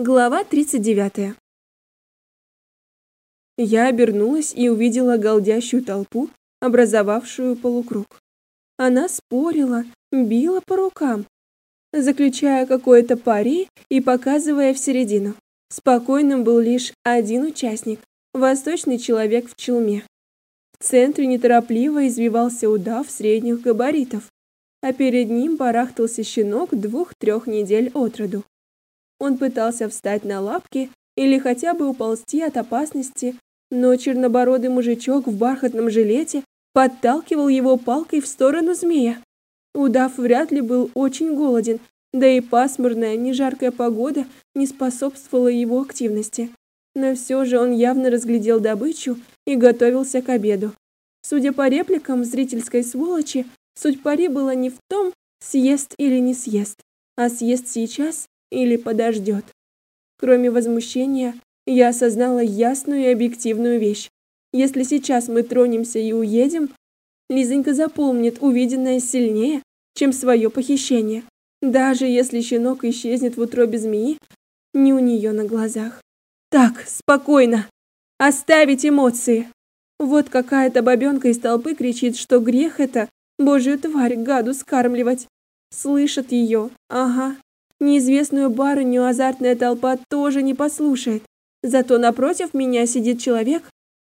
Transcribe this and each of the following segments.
Глава 39. Я обернулась и увидела голдящую толпу, образовавшую полукруг. Она спорила, била по рукам, заключая какое-то пари и показывая в середину. Спокойным был лишь один участник восточный человек в челме. В центре неторопливо извивался удав средних габаритов, а перед ним барахтался щенок двух-трех недель от роду. Он пытался встать на лапки или хотя бы уползти от опасности, но чернобородый мужичок в бархатном жилете подталкивал его палкой в сторону змея. Удав вряд ли был очень голоден, да и пасмурная, не жаркая погода не способствовала его активности. Но все же он явно разглядел добычу и готовился к обеду. Судя по репликам зрительской сволочи, суть пари была не в том, съест или не съест, а съест сейчас или подождет. Кроме возмущения, я осознала ясную и объективную вещь. Если сейчас мы тронемся и уедем, Лизонька запомнит увиденное сильнее, чем свое похищение, даже если щенок исчезнет в утробе змеи не у нее на глазах. Так, спокойно. Оставить эмоции. Вот какая-то бабенка из толпы кричит, что грех это божью тварь гаду скармливать. Слышат ее. Ага, Неизвестную барыню азартная толпа тоже не послушает. Зато напротив меня сидит человек,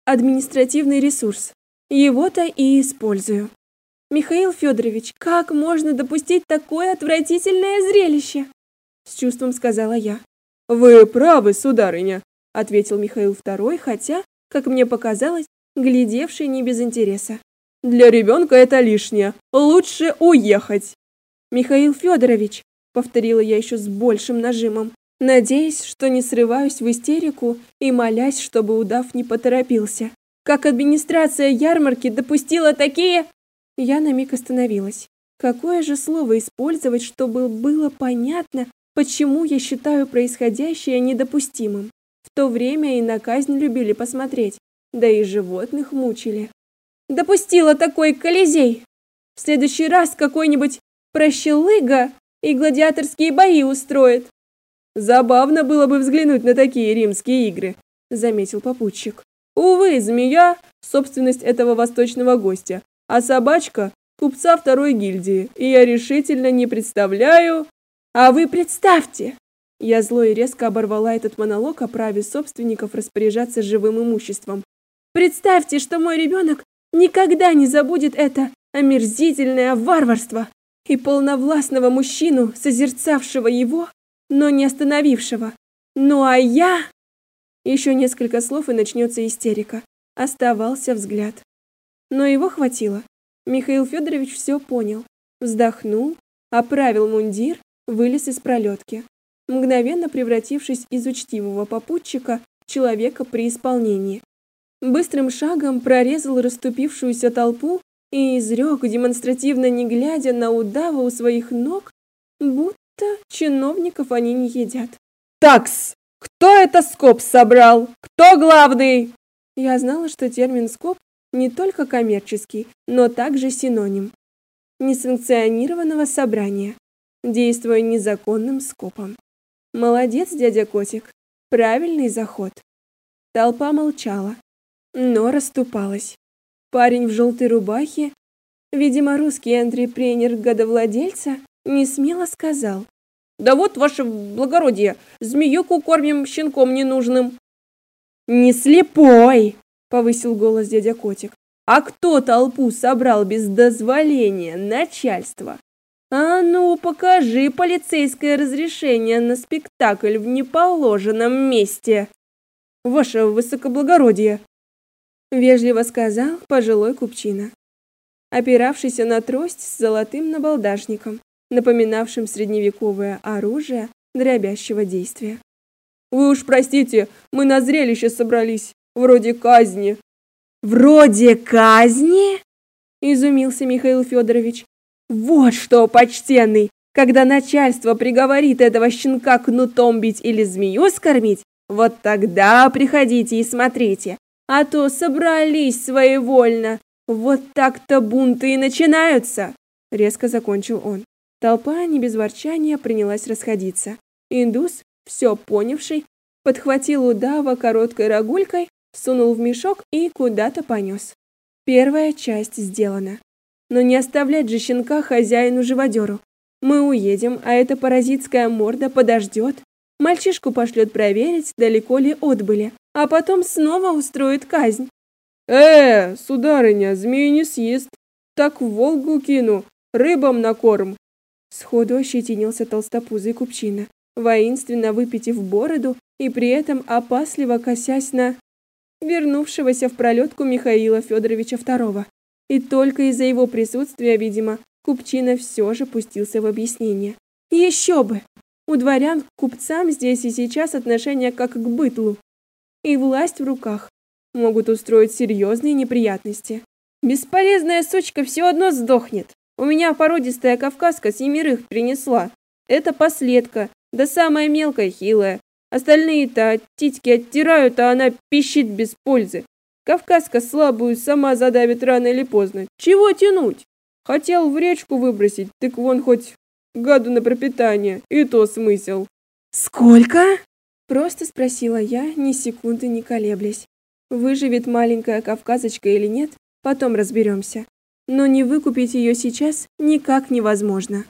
административный ресурс. Его-то и использую. Михаил Федорович, как можно допустить такое отвратительное зрелище? С чувством сказала я. Вы правы, сударыня, ответил Михаил II, хотя, как мне показалось, глядевший не без интереса. Для ребенка это лишнее. Лучше уехать. Михаил Федорович, повторила я еще с большим нажимом, надеясь, что не срываюсь в истерику и молясь, чтобы удав не поторопился. Как администрация ярмарки допустила такие Я на миг остановилась. Какое же слово использовать, чтобы было понятно, почему я считаю происходящее недопустимым? В то время и на казнь любили посмотреть, да и животных мучили. Допустила такой колизей. В следующий раз какой-нибудь прощелыга и гладиаторские бои устроит. Забавно было бы взглянуть на такие римские игры, заметил попутчик. Увы, змея собственность этого восточного гостя, а собачка купца второй гильдии, и я решительно не представляю. А вы представьте! Я зло и резко оборвала этот монолог о праве собственников распоряжаться живым имуществом. Представьте, что мой ребенок никогда не забудет это омерзительное варварство и полновластного мужчину, созерцавшего его, но не остановившего. Ну а я... Еще несколько слов и начнется истерика. Оставался взгляд. Но его хватило. Михаил Федорович все понял. Вздохнул, оправил мундир, вылез из пролетки, мгновенно превратившись из учтивого попутчика в человека при исполнении. Быстрым шагом прорезал расступившуюся толпу и изрек, демонстративно не глядя на удава у своих ног, будто чиновников они не едят. «Такс! Кто это скоп собрал? Кто главный?» Я знала, что термин «скоп» не только коммерческий, но также синоним несанкционированного собрания, действуя незаконным скопом. Молодец, дядя Котик. Правильный заход. Толпа молчала, но расступалась. Парень в желтой рубахе, видимо, русский антрепренер годовладельца, не смело сказал: "Да вот ваше благородие, змеюку кормим щенком ненужным". "Не слепой", повысил голос дядя Котик. "А кто толпу собрал без дозволения начальства? А ну, покажи полицейское разрешение на спектакль в неположенном месте". "Ваше высокоблагородие", вежливо сказал пожилой купчина, опиравшийся на трость с золотым набалдашником, напоминавшим средневековое оружие дробящего действия. Вы уж простите, мы на зрелище собрались, вроде казни. Вроде казни? изумился Михаил Федорович. Вот что, почтенный, когда начальство приговорит этого щенка кнутом бить или змею скормить, вот тогда приходите и смотрите, а то собрались своевольно. Вот так-то бунты и начинаются, резко закончил он. Толпа не без ворчания принялась расходиться. Индус, все понявший, подхватил удава короткой рогулькой, сунул в мешок и куда-то понес. Первая часть сделана. Но не оставлять же щенка хозяину-живодеру. Мы уедем, а эта паразитская морда подождет. Мальчишку пошлет проверить, далеко ли отбыли, а потом снова устроит казнь. Э, сударыня, змею не съест. Так в Волгу кину, рыбам на корм. Сходу ощетинился толстопузый купчина, воинственно выпитив бороду и при этом опасливо косясь на вернувшегося в пролетку Михаила Федоровича II. И только из-за его присутствия, видимо, купчина все же пустился в объяснение. Еще бы! У дворян к купцам здесь и сейчас отношение как к бытлу. И власть в руках могут устроить серьезные неприятности. Бесполезная сучка все одно сдохнет. У меня породистая кавказка семерых принесла. Это последка, да самая мелкая хилая. Остальные-то титьки оттирают, а она пищит без пользы. Кавказка слабую сама задавит рано или поздно. Чего тянуть? Хотел в речку выбросить, так вон хоть гаду на пропитание, и то смысл. Сколько? Просто спросила я, ни секунды не колеблясь. Выживет маленькая кавказочка или нет, потом разберемся. Но не выкупить ее сейчас никак невозможно.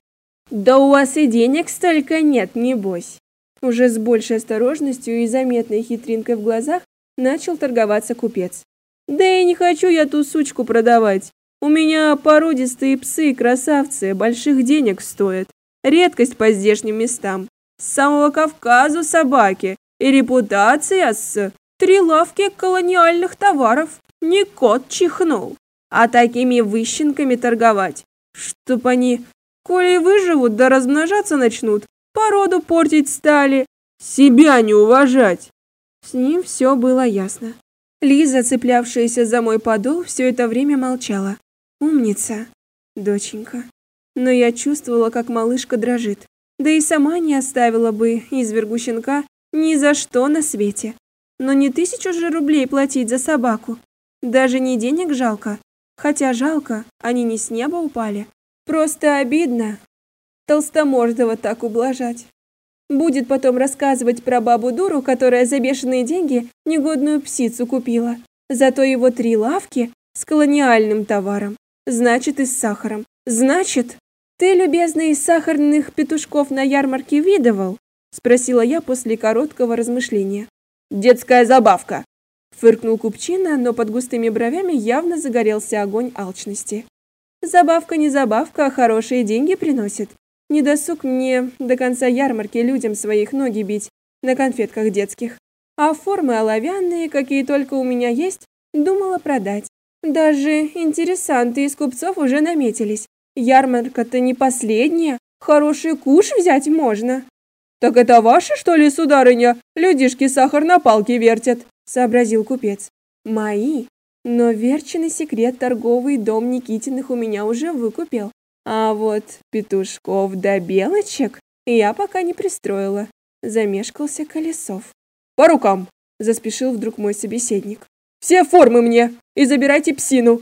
Да у вас и денег столько нет, небось. Уже с большей осторожностью и заметной хитринкой в глазах начал торговаться купец. Да и не хочу я ту сучку продавать. У меня породистые псы, красавцы, больших денег стоят. Редкость по здешним местам. С самого Кавказа собаки и репутация с три лавки колониальных товаров. Не кот чихнул. А такими выщенками торговать, чтоб они, коли выживут да размножаться начнут, породу портить стали, себя не уважать. С ним все было ясно. Лиза, цеплявшаяся за мой подол, все это время молчала. Умница, доченька. Но я чувствовала, как малышка дрожит. Да и сама не оставила бы извергу щенка ни за что на свете. Но не тысячу же рублей платить за собаку. Даже не денег жалко. Хотя жалко, они не с неба упали. Просто обидно, толстомордого так ублажать. Будет потом рассказывать про бабу-дуру, которая за бешеные деньги негодную псицу купила. Зато его три лавки с колониальным товаром, значит и с сахаром. Значит, ты, любезный, сахарных петушков на ярмарке видывал? спросила я после короткого размышления. Детская забавка, фыркнул купчина, но под густыми бровями явно загорелся огонь алчности. Забавка не забавка, а хорошие деньги приносит. Не досуг мне до конца ярмарки людям своих ноги бить на конфетках детских. А формы оловянные, какие только у меня есть, думала продать. Даже интересанты из купцов уже наметились. Ярмарка-то не последняя, хороший куш взять можно. Так это ваши, что ли, сударыня? Людишки сахар на палке вертят, сообразил купец. Мои. Но верченый секрет торговый дом Никитиных у меня уже выкупил. А вот петушков да белочек я пока не пристроила. Замешкался Колесов. По рукам, заспешил вдруг мой собеседник. Все формы мне и забирайте псину.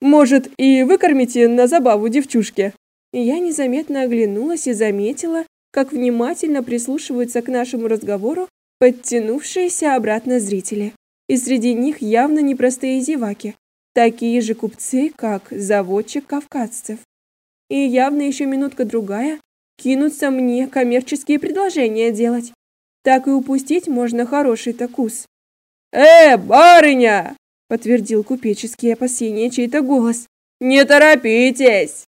Может, и выкормите на забаву девчушке. Я незаметно оглянулась и заметила, как внимательно прислушиваются к нашему разговору подтянувшиеся обратно зрители. И среди них явно непростые зеваки, такие же купцы, как заводчик кавказцев и явно еще минутка-другая кинутся мне коммерческие предложения делать. Так и упустить можно хороший-то кус. «Э, барыня!» — подтвердил купеческие опасения чей-то голос. «Не торопитесь!